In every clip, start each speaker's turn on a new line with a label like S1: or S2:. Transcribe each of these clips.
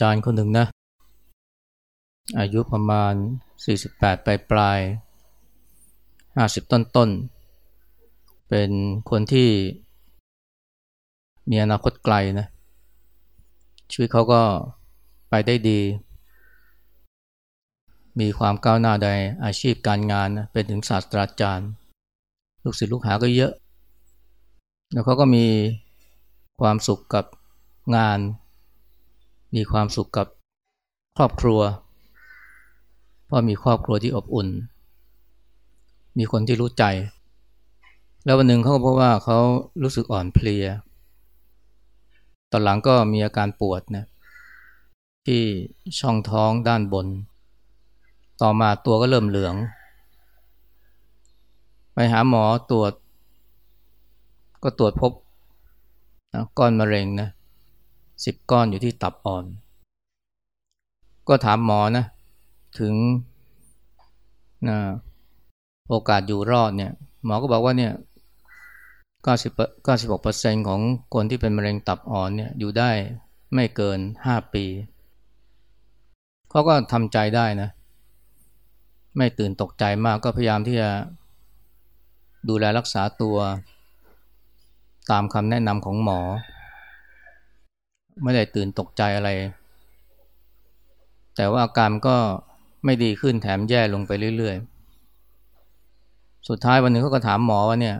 S1: อาจารย์คนหนึ่งนะ อายุประมาณ 48 ปลายปลาย 50 ต้นต้น เป็นคนที่มีอนาคตไกลนะ ชีวิตเขาก็ไปได้ดี มีความก้าวหน้าในอาชีพการงานนะเป็นถึงศาสตราจารย์ ลูกศิษย์ลูกหาก็เยอะ แล้วเขาก็มีความสุขกับงาน มีความสุขกับครอบครัว เพราะมีครอบครัวที่อบอุ่น มีคนที่รู้ใจ แล้ววันหนึ่งเขาก็พบว่าเขารู้สึกอ่อนเพลีย ตอนหลังก็มีอาการปวดนะที่ช่องท้องด้านบน ต่อมาตัวก็เริ่มเหลือง ไปหาหมอตรวจ ก็ตรวจพบนะก้อนมะเร็งนะ สิบก้อนอยู่ที่ตับอ่อน ก็ถามหมอนะถึงนะโอกาสอยู่รอดเนี่ย หมอก็บอกว่าเนี่ย90 96%ของคนที่เป็นมะเร็งตับอ่อนเนี่ยอยู่ได้ไม่เกิน5ปีเขาก็ทำใจได้นะ ไม่ตื่นตกใจมากก็พยายามที่จะดูแลรักษาตัว ตามคำแนะนำของหมอ ไม่ได้ตื่นตกใจอะไร แต่ว่าอาการก็ไม่ดีขึ้นแถมแย่ลงไปเรื่อยๆ สุดท้ายวันหนึ่งเขาก็ถามหมอว่าเนี่ย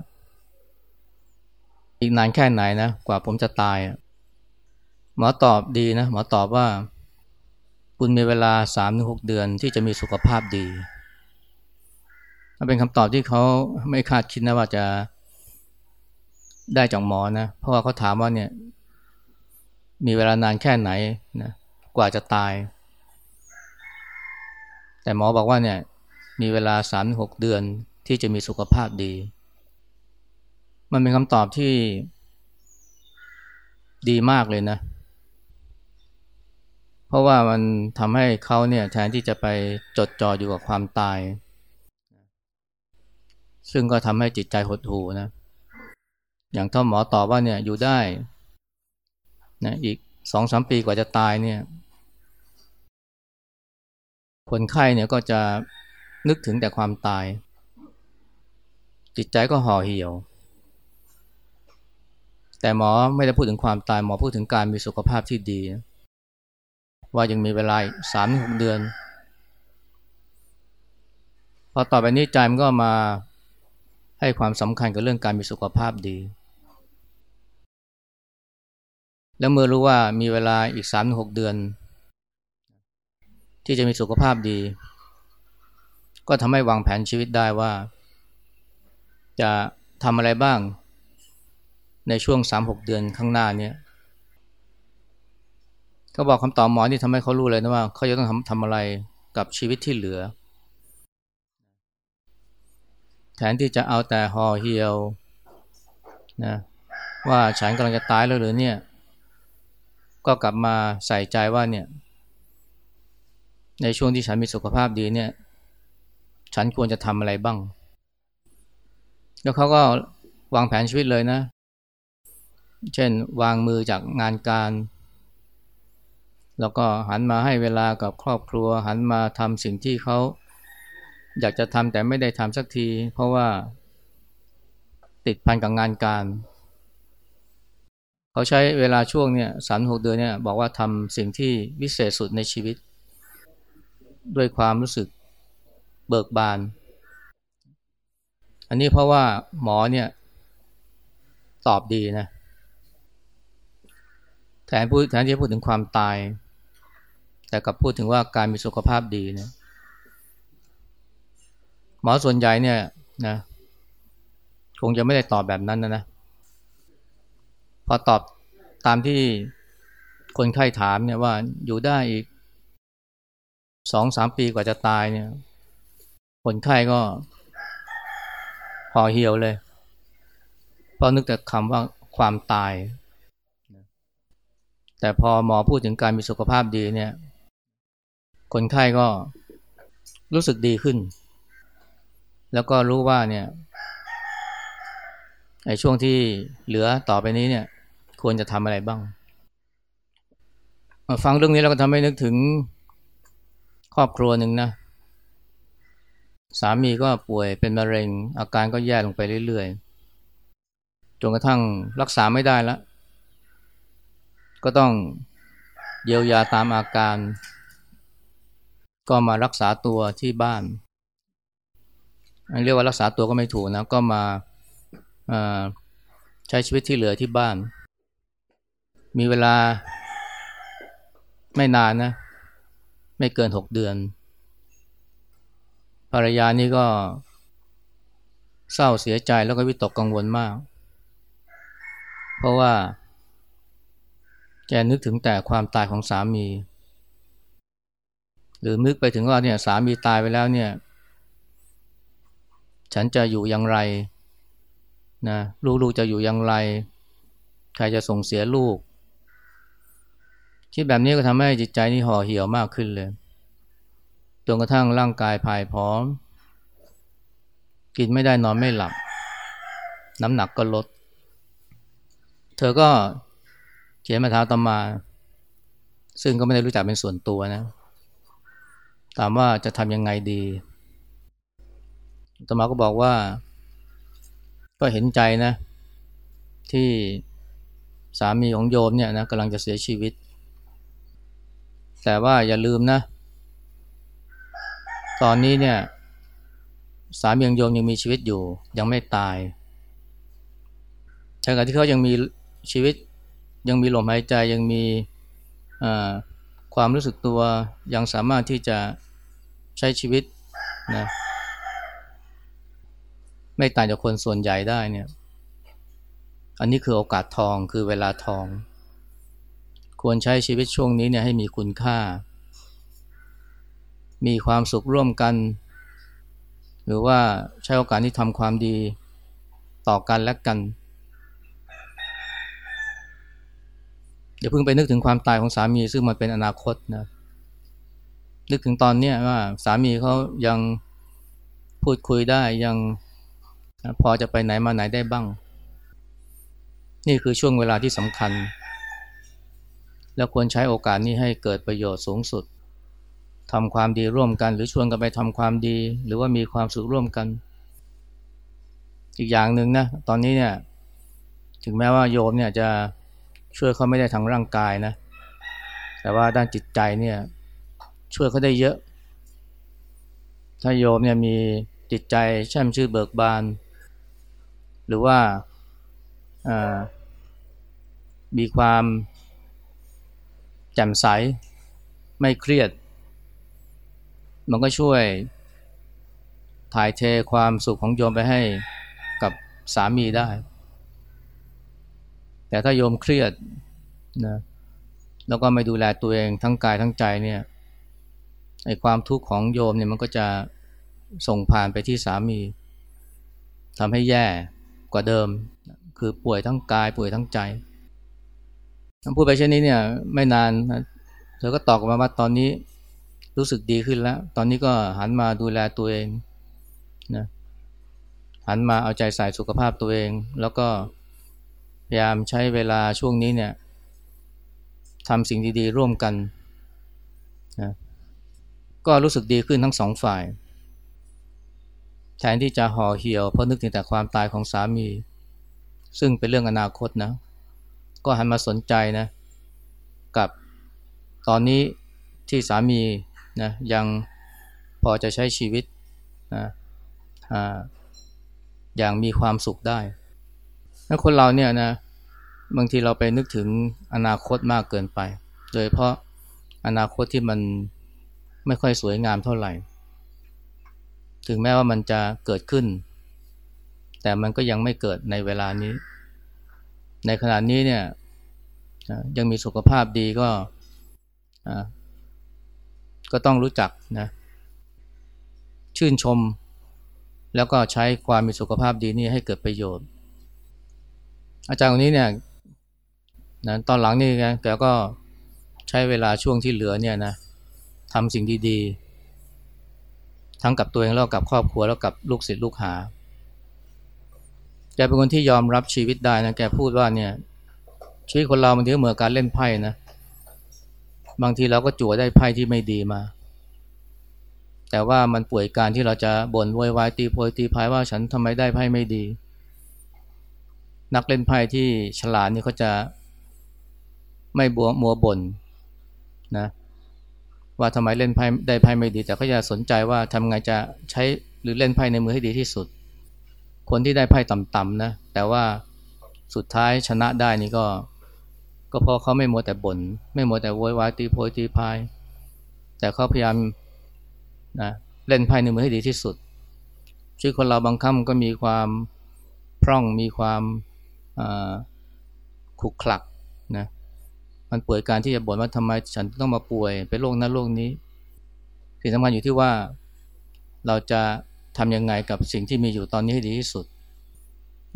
S1: อีกนานแค่ไหนนะ กว่าผมจะตาย หมอตอบดีนะ หมอตอบว่า คุณมีเวลาสามถึงหกเดือนที่จะมีสุขภาพดีเป็นคำตอบที่เขาไม่คาดคิดนะว่าจะได้จากหมอนะ เพราะว่าเขาถามว่าเนี่ย มีเวลานานแค่ไหนนะกว่าจะตาย แต่หมอบอกว่าเนี่ยมีเวลาสามหกเดือนที่จะมีสุขภาพดี มันเป็นคำตอบที่ดีมากเลยนะ เพราะว่ามันทำให้เขาเนี่ยแทนที่จะไปจดจ่ออยู่กับความตาย ซึ่งก็ทำให้จิตใจหดหูนะ อย่างท่าหมอตอบว่าเนี่ยอยู่ได้ นะอีกสองสามปีกว่าจะตายเนี่ย คนไข้เนี่ยก็จะนึกถึงแต่ความตาย จิตใจก็ห่อเหี่ยว แต่หมอไม่ได้พูดถึงความตายหมอพูดถึงการมีสุขภาพที่ดี ว่ายังมีเวลาสามหกเดือน พอต่อไปนี้ใจมันก็มาให้ความสำคัญกับเรื่องการมีสุขภาพดี แล้วเมื่อรู้ว่ามีเวลาอีกสามหกเดือน ที่จะมีสุขภาพดี ก็ทำให้วางแผนชีวิตได้ว่า จะทำอะไรบ้าง ในช่วงสามหกเดือนข้างหน้านี้เขาบอกคำตอบหมอนี่ทำให้เขารู้เลยนะว่าเขาจะต้องทำทำอะไรกับชีวิตที่เหลือ แทนที่จะเอาแต่ห่อเหี่ยวนะว่าฉันกำลังจะตายแล้วหรือเนี่ย ก็กลับมาใส่ใจว่าเนี่ย ในช่วงที่ฉันมีสุขภาพดีเนี่ย ฉันควรจะทำอะไรบ้าง แล้วเขาก็วางแผนชีวิตเลยนะ เช่นวางมือจากงานการ แล้วก็หันมาให้เวลากับครอบครัว หันมาทำสิ่งที่เขาอยากจะทำแต่ไม่ได้ทำสักที เพราะว่าติดพันกับงานการเขาใช้เวลาช่วงเนี่ยสามหกเดือนเนี่ยบอกว่าทำสิ่งที่วิเศษสุดในชีวิต ด้วยความรู้สึกเบิกบาน อันนี้เพราะว่าหมอเนี่ยตอบดีนะแทนพูดแทนที่จะพูดถึงความตาย แต่กับพูดถึงว่าการมีสุขภาพดีเนี่ยหมอส่วนใหญ่เนี่ยนะคงจะไม่ได้ตอบแบบนั้นนะนะ พอตอบตามที่คนไข้ถามเนี่ยว่าอยู่ได้อีกสองสามปีกว่าจะตายเนี่ย คนไข้ก็พอเหี่ยวเลยเพราะนึกแต่คำว่าความตาย แต่พอหมอพูดถึงการมีสุขภาพดีเนี่ย คนไข้ก็รู้สึกดีขึ้น แล้วก็รู้ว่าเนี่ยในช่วงที่เหลือต่อไปนี้เนี่ย ควรจะทำอะไรบ้าง ฟังเรื่องนี้เราก็ทำให้นึกถึงครอบครัวหนึ่งนะ สามีก็ป่วยเป็นมะเร็ง อาการก็แย่ลงไปเรื่อยๆ จนกระทั่งรักษาไม่ได้แล้ว ก็ต้องเยียวยาตามอาการ ก็มารักษาตัวที่บ้านเรียกว่ารักษาตัวก็ไม่ถูกนะ ก็มาใช้ชีวิตที่เหลือที่บ้าน มีเวลาไม่นานนะ ไม่เกินหกเดือน ภรรยานี่ก็เศร้าเสียใจแล้วก็วิตกกังวลมาก เพราะว่าแกนึกถึงแต่ความตายของสามี หรือนึกไปถึงว่าเนี่ยสามีตายไปแล้วเนี่ย ฉันจะอยู่อย่างไรนะลูกๆจะอยู่อย่างไร ใครจะส่งเสียลูก คิดแบบนี้ก็ทำให้จิตใจนี่ห่อเหี่ยวมากขึ้นเลยจนกระทั่งร่างกายผายพร้อม กินไม่ได้นอนไม่หลับ น้ำหนักก็ลด เธอก็เขียนมาท้าตมา ซึ่งก็ไม่ได้รู้จักเป็นส่วนตัวนะ ถามว่าจะทำยังไงดีตมาก็บอกว่า ก็เห็นใจนะ ที่สามีของโยมเนี่ยนะกำลังจะเสียชีวิต แต่ว่าอย่าลืมนะ ตอนนี้เนี่ย สามียังโยมยังมีชีวิตอยู่ ยังไม่ตายแต่การที่เขายังมีชีวิต ยังมีลมหายใจยังมีความรู้สึกตัวยังสามารถที่จะใช้ชีวิตนะไม่ต่างจากคนส่วนใหญ่ได้เนี่ย อันนี้คือโอกาสทองคือเวลาทอง ควรใช้ชีวิตช่วงนี้เนี่ยให้มีคุณค่า มีความสุขร่วมกัน หรือว่าใช้โอกาสที่ทำความดีต่อกันและกันอย่าเพิ่งไปนึกถึงความตายของสามีซึ่งมันเป็นอนาคตนะนึกถึงตอนนี้ว่าสามีเขายังพูดคุยได้ยังพอจะไปไหนมาไหนได้บ้าง นี่คือช่วงเวลาที่สำคัญ แล้วควรใช้โอกาสนี้ให้เกิดประโยชน์สูงสุดทำความดีร่วมกัน หรือชวนกันไปทำความดี หรือว่ามีความสุขร่วมกัน อีกอย่างหนึ่งนะตอนนี้เนี่ยถึงแม้ว่าโยมเนี่ยจะช่วยเขาไม่ได้ทางร่างกายนะแต่ว่าด้านจิตใจเนี่ยช่วยเขาได้เยอะ ถ้าโยมเนี่ยมีจิตใจแช่มชื่นเบิกบาน หรือว่ามีความ จ่มใส ไม่เครียด มันก็ช่วย ถ่ายเทความสุขของโยมไปให้กับสามีได้ แต่ถ้าโยมเครียดนะแล้วก็ไม่ดูแลตัวเองทั้งกายทั้งใจเนี่ยไอความทุกข์ของโยมเนี่ยมันก็จะส่งผ่านไปที่สามีทำให้แย่กว่าเดิม คือป่วยทั้งกายป่วยทั้งใจ พูดไปเช่นนี้เนี่ยไม่นานเธอก็ตอบกลับมาว่าตอนนี้รู้สึกดีขึ้นแล้ว ตอนนี้ก็หันมาดูแลตัวเองนะหันมาเอาใจใส่สุขภาพตัวเอง แล้วก็พยายามใช้เวลาช่วงนี้เนี่ยทำสิ่งดีๆ ร่วมกันนะก็รู้สึกดีขึ้นทั้งสองฝ่าย แทนที่จะห่อเหี่ยวเพราะนึกถึงแต่ความตายของสามี ซึ่งเป็นเรื่องอนาคตนะ ก็หันมาสนใจนะกับตอนนี้ที่สามีนะยังพอจะใช้ชีวิตนะอย่างมีความสุขได้แล้วคนเราเนี่ยนะบางทีเราไปนึกถึงอนาคตมากเกินไป โดยเพราะอนาคตที่มันไม่ค่อยสวยงามเท่าไหร่ ถึงแม้ว่ามันจะเกิดขึ้น แต่มันก็ยังไม่เกิดในเวลานี้ ในขณะนี้เนี่ยยังมีสุขภาพดีก็ก็ต้องรู้จักนะชื่นชม แล้วก็ใช้ความมีสุขภาพดีนี่ให้เกิดประโยชน์ อาจารย์คนนี้เนี่ยนะตอนหลังนี่นะแกก็ใช้เวลาช่วงที่เหลือเนี่ยนะทำสิ่งดีๆ ทั้งกับตัวเองแล้วกับครอบครัวแล้วกับลูกศิษย์ลูกหา แกเป็นคนที่ยอมรับชีวิตได้นะแกพูดว่าเนี่ย ชีวิตคนเรามันถือเหมือนการเล่นไพ่นะ บางทีเราก็จั่วได้ไพ่ที่ไม่ดีมา แต่ว่ามันป่วยการที่เราจะบ่นโวยวายตีโพยตีพายว่าฉันทำไมได้ไพ่ไม่ดี นักเล่นไพ่ที่ฉลาดนี่เขาจะไม่บัวมัวบ่นนะว่าทำไมเล่นไพ่ได้ไพ่ไม่ดี แต่เขาจะสนใจว่าทำไงจะใช้หรือเล่นไพ่ในมือให้ดีที่สุด คนที่ได้ไพ่ต่ำๆนะแต่ว่าสุดท้ายชนะได้นี่ก็ ก็เพราะเขาไม่มัวแต่บน่นไม่มัวแต่โวยวายตีโพยตีพายแต่เขาพยายามนะเล่นไพ่ในมือให้ดีที่สุดชีวิตคนเราบางครั้งก็มีความพร่องมีความขุกขลักนะมันป่วยการที่จะบ่นว่าทำไมฉันต้องมาป่วยเป็นโรคนั้นโรคนี้สิ่งสำคัญอยู่ที่ว่าเราจะ ทำยังไงกับสิ่งที่มีอยู่ตอนนี้ให้ดีที่สุด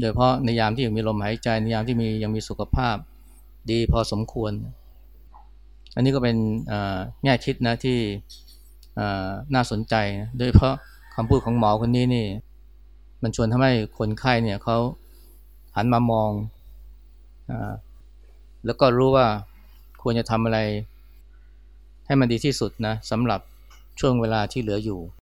S1: โดยเพราะในยามที่ยังมีลมหายใจในยามที่มียังมีสุขภาพดีพอสมควร อันนี้ก็เป็นแง่คิดนะที่น่าสนใจนะโดยเพราะคำพูดของหมอคนนี้นี่ มันชวนทำให้คนไข้เนี่ยเขาหันมามองอแล้วก็รู้ว่าควรจะทำอะไรให้มันดีที่สุดนะสำหรับช่วงเวลาที่เหลืออยู่